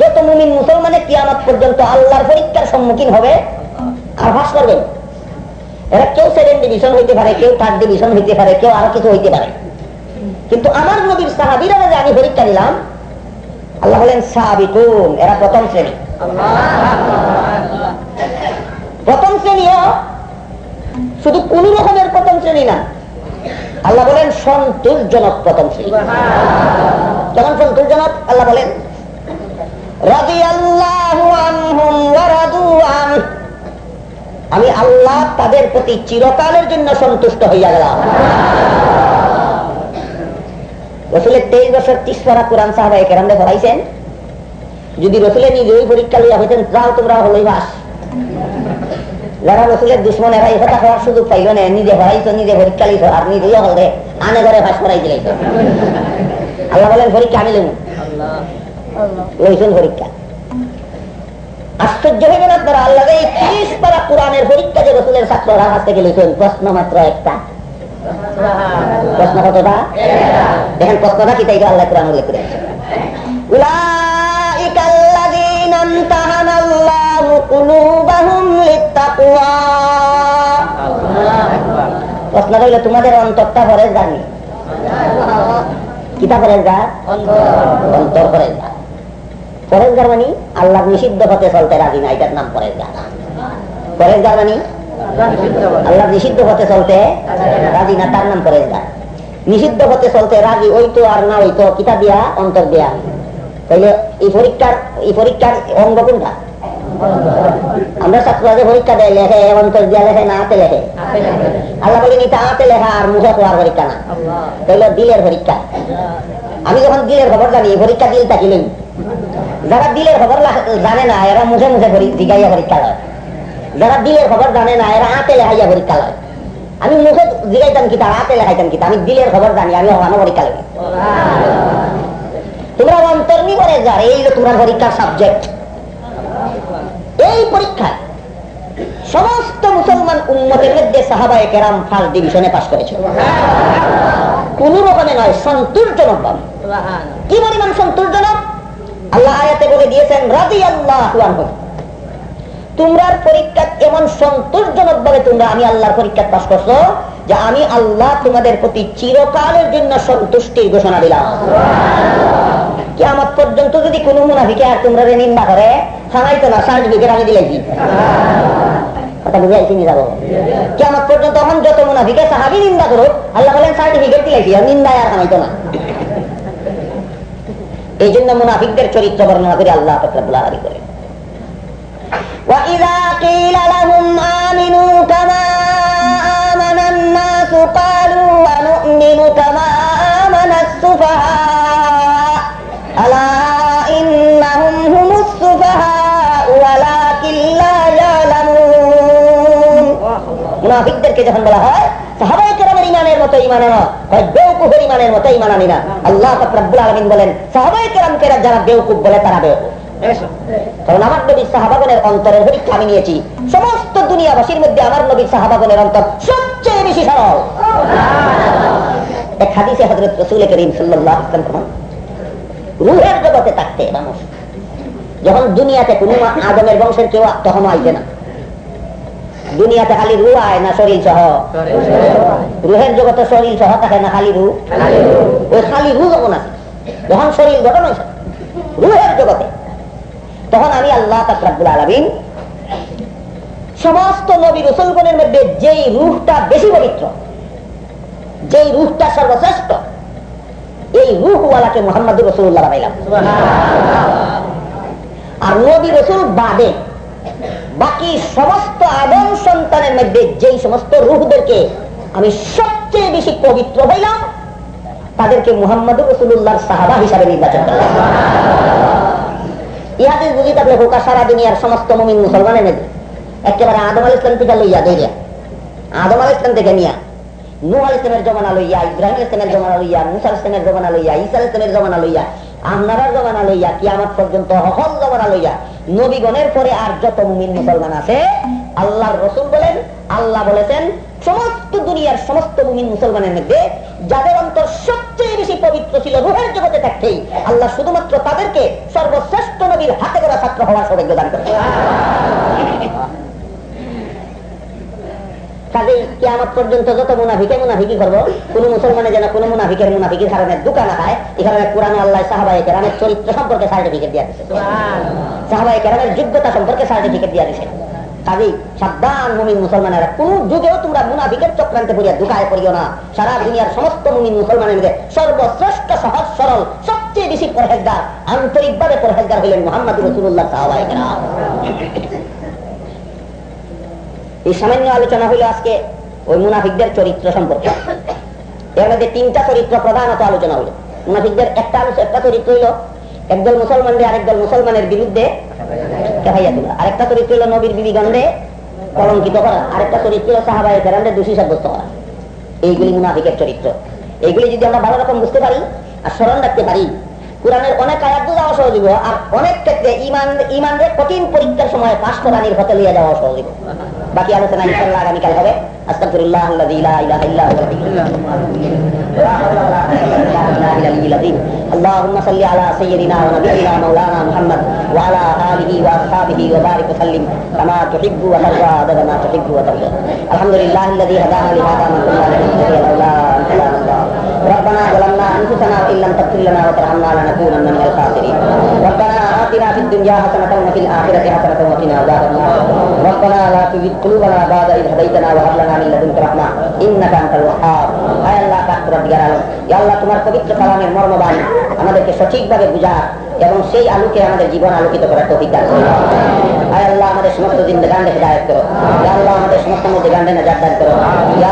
যত মুমিন মুসলমানের কিয়ামত পর্যন্ত আল্লাহর পরীক্ষার সম্মুখীন হবে, আর ভাস করবেন। এরা কেউ সেকেন্ড ডিভিশন হইতে পারে, কেউ থার্ড ডিভিশন হইতে পারে, কেউ আরও কিছু হইতে পারে। কিন্তু আমার নবীর সাহাবিরা যে আমি পরীক্ষা নিলাম। আল্লাহ বলেন সাহাবিকুন এরা প্রথম শ্রেণি। প্রথম শ্রেণীও শুধু কোন রকমের প্রথম শ্রেণি না। আল্লাহ বলেন সন্তোষজনক প্রথম শ্রেণি। কেমন সন্তোষজনক আল্লাহ বলেন আমি আল্লাহ তাদের প্রতি চিরকালের জন্য সন্তুষ্ট হইয়া গেলাম। রসুলের তেইশ বছর তিস পারা কোরআন সাহাবাই কেরামে পড়াইছেন। যদি রসুলের নিজেই পরীক্ষা লইয়া হইতেন তাও তোমরা হলই বাস। যারা রসুলের দুশ্মন, এরা এই কথা খাওয়ার সুযোগ পাইল না। নিজে পড়াইছো, নিজে পরীক্ষা লিখো আর নিজেও হল রে। আনে ঘরে ভাস করাই দিলে। আল্লাহ বলেন, পরীক্ষা আমি লইছেন পরীক্ষা আশ্চর্য হইবেন আপনারা আল্লাহ এই তিরিশ পারা কোরআনের পরীক্ষা যে রসুলের ছাত্ররা কাছ থেকে লিখছেন প্রশ্ন মাত্র একটা প্রশ্ন কতটা দেখেন প্রশ্নটা কি তাই আল্লাহ কোরআন উল্লেখ করে أولئك الذين امتحن الله قلوبهم للتقوى প্রশ্ন রইল তোমাদের অন্তরটা ফরেজ জানি কিতা ফরেজ গা অন্তর ফরেজ গা ফরেজগার মানে আল্লাহ নিষিদ্ধ হতে চলতে রাজি না, এটার নাম ফরেজগার ফরেজগার মানে আল্লাহ নিষিদ্ধ হতে চলতে রাজি না, তার নাম ফরেজগার নিষিদ্ধ হতে চলতে রাজি ওই তো আর না, ওই তো কিতা দিয়া, অন্তর দিয়া। তাইলে এই পরীক্ষার এই পরীক্ষার অঙ্গ কোনটা? আমরা ছাত্র যে পরীক্ষা দেয়, লেখে, অন্তর দিয়া লেখে না, হাতে লেখে। আল্লাহ বলেন, এটা হাতে লেখা আর মুখে পড়ার পরীক্ষা না। তাইলে দিলের পরীক্ষা। আমি যখন দিলের খবর জানি পরীক্ষা দিল থাকিলেন যারা দিলের খবর জানে না, এরা মুখে মুখে জিগাইয়া পরীক্ষা লয় যারা দিলের খবর জানে না, এরা হাতে লেখাইয়া পরীক্ষা লয় আমি মুখে জিগাইতাম কিতা হাতে লেখাইতাম কিতা আমি দিলের খবর জানি, আমি হওয়ানো পরীক্ষা লই তোমরা অন্তর নি করে যার, এই তোমার পরীক্ষার সাবজেক্ট এই পরীক্ষায় সমস্ত মুসলমান উন্মতের মধ্যে সাহাবায় কেরাম ফার্স্ট ডিভিশনে পাশ করেছে। কোন রকমে নয় সন্তোষজনক কি পরিমাণ সন্তোষজনক আল্লাহ আয়াতে বলে দিয়েছেন রাজি আল্লাহ তোমরা পরীক্ষা এমন সন্তোষজনক ভাবে তোমরা আমি আল্লাহর পরীক্ষা পাশ করছ যে আমি আল্লাহ তোমাদের প্রতি চিরকালের জন্য সন্তুষ্টির ঘোষণা দিলাম। কেমন পর্যন্ত যদি কোন মুনাফিকে আর তোমরা নিন্দা করে থানাইতো না সার্টিফিকেট আমি দিলেছি কেমন পর্যন্ত এখন যত মুনাফিকে, সাহাবি নিন্দা করো আল্লাহ বলেন সার্টিফিকেট দিলেছি আর নিন্দায় আর থানাইতো না। এই জন্য মুনাফিকদের চরিত্র বর্ণনা করে আল্লাহ ফকরাবুল আলী করে وإذا قيل لهم آمنوا كما آمن الناس قالوا ونؤمن كما آمن السفهاء ألا إنهم هم السفهاء ولكن لا يعلمون মুনাফিকদেরকে যখন বলা হয় সাহাবাই কেরামের ইমানের মতো ইমান আনো বেউকুফের ইমানের মতো ইমান আনি না। আল্লাহ আলমিন বলেন সাহাবাই যারা বেউকুফ বলে তারা বেউকুফ কারণ আমার নবীর সাহাবাগনের অন্তরের পরীক্ষা আমি নিয়েছি। সমস্ত দুনিয়াবাসীর মধ্যে আমার নবীর সাহাবাগনের অন্তর সবচেয়ে বেশি সরল। এক হাদিসে হজরত রসুল করিম সাল্লাহ রুহের জগতে থাকতে মানুষ যখন দুনিয়াতে কোন আদমের বংশের কেউ তখন আইবে না। দুনিয়াতে খালি রু আয় না শরীর সহ? রুহের জগতে শরীর সহ থাকে না খালি রু? ওই খালি রু যখন আছে যখন শরীর গঠন হয়েছে রুহের জগতে তখন আমি আল্লাহ তাকরাবুল আলমিন সমস্ত নবী রসুলগণের মধ্যে যেই রুহটা বেশি পবিত্র যেই রুহটা সর্বশ্রেষ্ঠ এই রুহওয়ালাকে মোহাম্মদ রসুল্লাহ বানাইলাম। আর নবী রসুল বাদে বাকি সমস্ত আদম সন্তানের মধ্যে যেই সমস্ত রুহদেরকে আমি সবচেয়ে বেশি পবিত্র হইলাম, তাদেরকে মুহাম্মদ রসুল্লাহর সাহাবা হিসাবে নির্বাচন করলাম। ইহাদের বুঝি থাকলে হোকা সারা দুনিয়ার সমস্ত মমিন মুসলমানের মধ্যে। একেবারে আদম আল ইসলাম থেকে লইয়া দইয়া আদম আল ইসলাম থেকে নিয়া নু আল ইসলামের জমানা লইয়া, ইব্রাহিম ইসলামের পর্যন্ত হল জমানা লইয়া নবীগণের পরে আর যত মুমিন মুসলমান আছে, আল্লাহর রসুল বলেন, আল্লাহ বলেছেন, সমস্ত দুনিয়ার সমস্ত মুমিন মুসলমানের মধ্যে যাদের অন্তর সবচেয়ে বেশি পবিত্র ছিল রুহের জগতে থাকতেই, আল্লাহ শুধুমাত্র তাদেরকে সর্বশ্রেষ্ঠ নবীর হাতে করা ছাত্র হওয়ার সৌভাগ্য দান করে কাজেই কেয়ামত পর্যন্ত যত মুনাফিকে মুনাফিকি করব কোন মুসলমানে যেন কোন মুনাফিকের মুনাফিকির কারণে দোকান খায় এখানে কোরআন আল্লাহ সাহাবাই কেরামের চরিত্র সম্পর্কে সার্টিফিকেট দিয়ে দিচ্ছে সাহাবাই কেরামের যোগ্যতা সম্পর্কে সার্টিফিকেট দিয়ে দিচ্ছে কাজেই সাবধান মুমিন মুসলমানেরা কোন যুগেও তোমরা মুনাফিকের চক্রান্তে পড়িয়া দুকায় পড়িও না। সারা দুনিয়ার সমস্ত মুমিন মুসলমানের মধ্যে সর্বশ্রেষ্ঠ সহজ সরল সবচেয়ে বেশি পরহেজগার আন্তরিকভাবে পরহেজগার হইলেন মোহাম্মদ রসুল্লাহ সাহাবাই কেরাম। এই সামান্য আলোচনা হইল আজকে ওই মুনাফিকদের চরিত্র সম্পর্কে। এর মধ্যে তিনটা চরিত্র প্রধানত আলোচনা হইল। মুনাফিকদের একটা একটা চরিত্র হইল একদল মুসলমানদের আরেকদল মুসলমানের বিরুদ্ধে আরেকটা চরিত্র হইল নবীর বিবিগন্ধে কলঙ্কিত করা। আরেকটা চরিত্র হল সাহাবাই ফেরানদের দোষী সাব্যস্ত করা। এইগুলি মুনাফিকের চরিত্র। এইগুলি যদি আমরা ভালো রকম বুঝতে পারি আর স্মরণ রাখতে পারি, কোরআনের অনেক আয়াত বোঝাও সহযোগ আর অনেক ক্ষেত্রে ইমান, ইমানদের কঠিন পরীক্ষার সময় পাশ করানির হতে লিয়ে যাওয়া সহযোগ বাকি আলোচনা ইনশাল্লাহ আগামীকাল হবে আস্তাগফিরুল্লাহ আল্লাযী লা ইলাহা ইল্লা হুয়া اللهم صل على سيدنا ونبينا مولانا محمد وعلى اله واصحابه وبارك وسلم كما تحب وترضى عدد ما تحب وترضى الحمد لله الذي هدانا لهذا ما كنا لنهتدي لولا ان هدانا الله ربنا ظلمنا انفسنا وان لم تغفر لنا وترحمنا لنكونن من الخاسرين ربنا اتنا في الدنيا حسنه وفي الاخره حسنه وقنا عذاب النار ربنا لا تزغ قلوبنا بعد اذ هديتنا وهب لنا من لدنك رحمه انك انت الوهاب আয় আল্লাহ পাক রব্বিকার আলম ইয়া আল্লাহ তোমার পবিত্র কালামের মর্মবাণী আমাদেরকে সঠিকভাবে বুঝা এবং সেই আলোকে আমাদের জীবন আলোকিত করার তৌফিক দান করো আয় আল্লাহ আমাদের সমস্ত দিন গান্ডে হেদায়ত করো। আল্লাহ আমাদের সমস্ত মধ্যে গান্ডে নাজাত দান করো।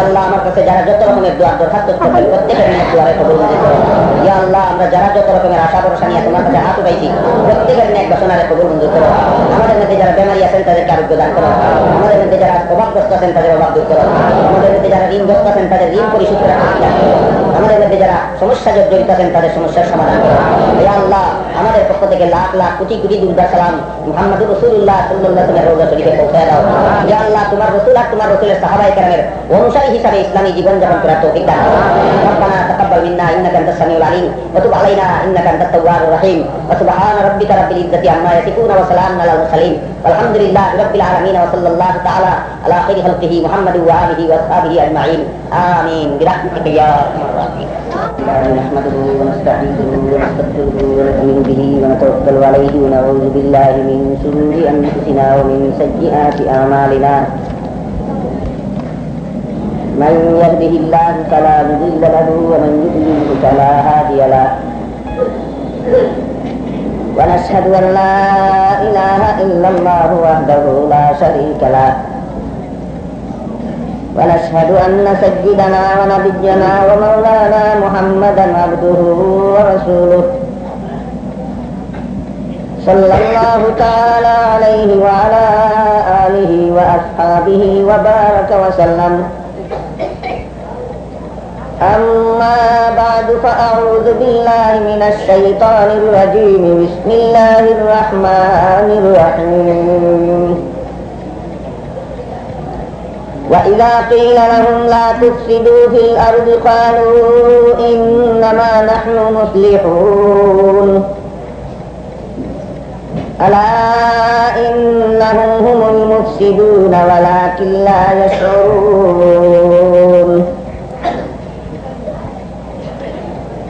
আল্লাহ আমার কাছে যারা যত রকমের দোয়ার দরখাস্ত করবে প্রত্যেকের নিয়ে দোয়ারে কবুল মঞ্জুর করো ইয়া আল্লাহ, আমরা যারা যত রকমের আশা ভরসা নিয়ে তোমার কাছে হাত উঠাইছি, প্রত্যেকের নিয়ে ঘোষণারে কবুল মঞ্জুর করো আমাদের মধ্যে যারা বেমারি আছেন, তাদেরকে আরোগ্য দান করো। আমাদের মধ্যে যারা অভাবগ্রস্ত আছেন, তাদের অভাব দূর করো। আমাদের মধ্যে যারা ঋণগ্রস্ত আছেন, তাদের ঋণ পরিশোধ করার আমাদের মধ্যে যারা সমস্যা জড়িত আছেন, তাদের সমস্যার সমাধান করো। ইয়া আল্লাহ, আমাদের পক্ষ থেকে লাখ লাখ কোটি কোটি দুর্গা সালাম। মোহাম্মদ রসুল্লাহ সাল্লাহ তোমার রসুল আর তোমার রসুলের সাহাবাহিকের অনুসারী হিসাবে ইসলামী জীবন জীবনযাপন করার তো অভিজ্ঞতা تقبل منا إنك أنت السميع العليم وتب علينا إنك أنت التواب الرحيم وسبحان ربك رب العزة عما يصفون وسلام على المرسلين والحمد لله رب العالمين وصلى الله تعالى على خير خلقه محمد وآله وأصحابه أجمعين آمين برحمتك يا أرحم الراحمين. نحمده ونستعينه ونستغفره ونؤمن به ونتوكل عليه ونعوذ بالله من شرور أنفسنا ومن سيئات أعمالنا. من يهده الله فلا مضل له ومن يضلل فلا هادي له. ونشهد أن لا إله إلا الله وحده لا شريك له. ونشهد أن سيدنا ونبينا ومولانا محمدا عبده ورسوله. صلى الله تعالى عليه وعلى آله وأصحابه وبارك وسلم. أما بعد فأعوذ بالله من الشيطان الرجيم. بسم الله الرحمن الرحيم. وإذا قيل لهم لا تفسدوا في الأرض قالوا إنما نحن مصلحون. ألا إنهم هم المفسدون ولكن لا يشعرون.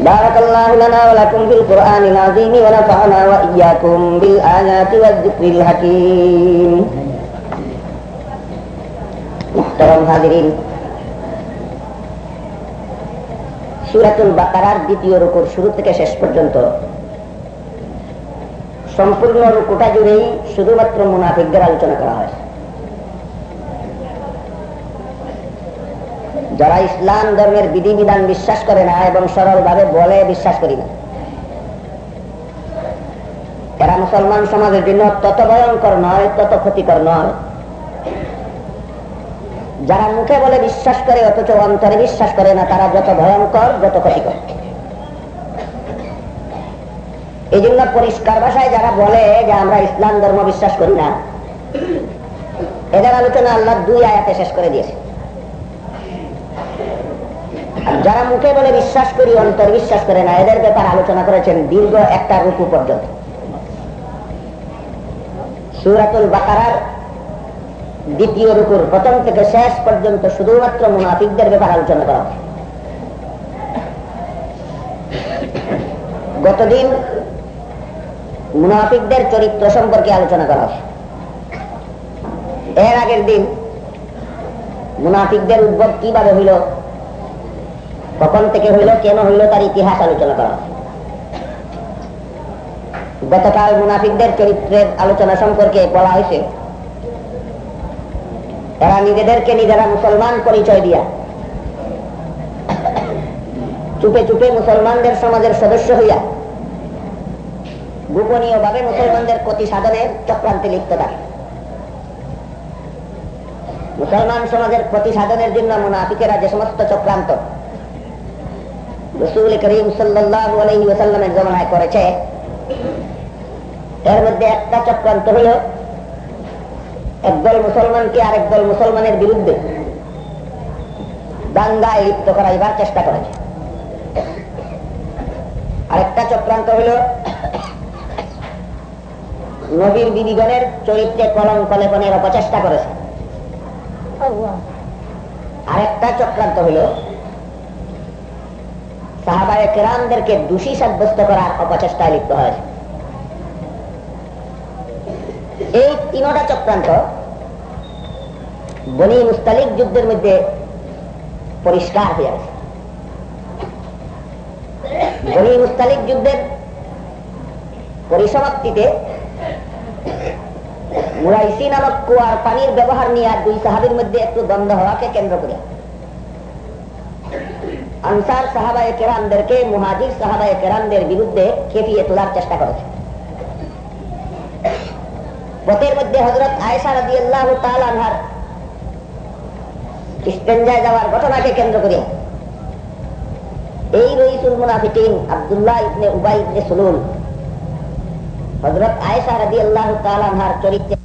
بارك الله لنا ولكم في القرآن العظيم ونفعنا وإياكم بالآيات والذكر الحكيم محترم حاضرين সুরাতুল বাকারার দ্বিতীয় রুকুর শুরু থেকে শেষ পর্যন্ত সম্পূর্ণ রুকুটা জুড়েই শুধুমাত্র মুনাফিকদের আলোচনা করা হয় যারা ইসলাম ধর্মের বিধিবিধান বিশ্বাস করে না এবং সরলভাবে বলে বিশ্বাস করি না। এরা মুসলমান সমাজের জন্য তত ভয়ঙ্কর নয়, তত ক্ষতিকর নয়। যারা মুখে বলে বিশ্বাস করে, অথচ অন্তরে বিশ্বাস করে না, তারা যত ভয়ঙ্কর, যত ক্ষতিকর। এই জন্য পরিষ্কার ভাষায় যারা বলে যে আমরা ইসলাম ধর্ম বিশ্বাস করি না, এদের আলোচনা আল্লাহ দুই আয়াতে শেষ করে দিয়েছে। যারা মুখে বলে বিশ্বাস করি, অন্তর বিশ্বাস করে না, এদের ব্যাপার আলোচনা করেছেন দীর্ঘ একটা রূপু পর্যন্ত। সুরাতুল বাকারার দ্বিতীয় রুকুর প্রথম থেকে শেষ পর্যন্ত শুধুমাত্র মুনাফিকদের ব্যাপার আলোচনা করা গতদিন মুনাফিকদের চরিত্র সম্পর্কে আলোচনা করা এর আগের দিন মুনাফিকদের উদ্ভব কীভাবে হইল কখন থেকে হইল, কেন হইল তার ইতিহাস আলোচনা করা। গতকাল মুনাফিকদের চরিত্রের আলোচনা সম্পর্কে বলা হয়েছে এরা নিজেদেরকে নিজেরা মুসলমান পরিচয় দিয়া, চুপে চুপে মুসলমানদের সমাজের সদস্য হইয়া গোপনীয় ভাবে মুসলমানদের ক্ষতি সাধনের চক্রান্তে লিপ্ত থাকে মুসলমান সমাজের ক্ষতি সাধনের জন্য মুনাফিকেরা যে সমস্ত চক্রান্ত রসুল করিম আলাইহি জমানায় করেছে। এর মধ্যে একটা চক্রান্ত হলো একদল মুসলমানকে আরেক দল মুসলমানের বিরুদ্ধে দাঙ্গায় লিপ্ত করাইবার চেষ্টা করেছে। আরেকটা চক্রান্ত হল নবীর চরিত্রে কলঙ্ক লেপনের অপচেষ্টা করেছে। আরেকটা চক্রান্ত হল সাহাবায় কেরামদেরকে দোষী সাব্যস্ত করার অপচেষ্টায় লিপ্ত হয়েছে। এই তিনটা চক্রান্ত বনি মুস্তালিক যুদ্ধের মধ্যে পরিষ্কার হয়ে আছে। বনি মুস্তালিক যুদ্ধের পরিসমাপ্তিতে মুরাইসি নামক কুয়ার পানির ব্যবহার নিয়ে দুই সাহাবির মধ্যে একটু দ্বন্দ্ব হওয়াকে কেন্দ্র করে। আনসার সাহাবায় কেরামদেরকে, মুহাজির সাহাবায় কেরামদের বিরুদ্ধে খেপিয়ে তোলার চেষ্টা করেছে। পথের মধ্যে হজরত আয়সা রাজি আল্লাহ যাওয়ার ঘটনাকে কেন্দ্র করে এই রইসুল মুনাফিকিন আব্দুল্লাহ ইবনে উবাই ইবনে সুলুল হজরত আয়সা রাজি আল্লাহ আনহার চরিত্রে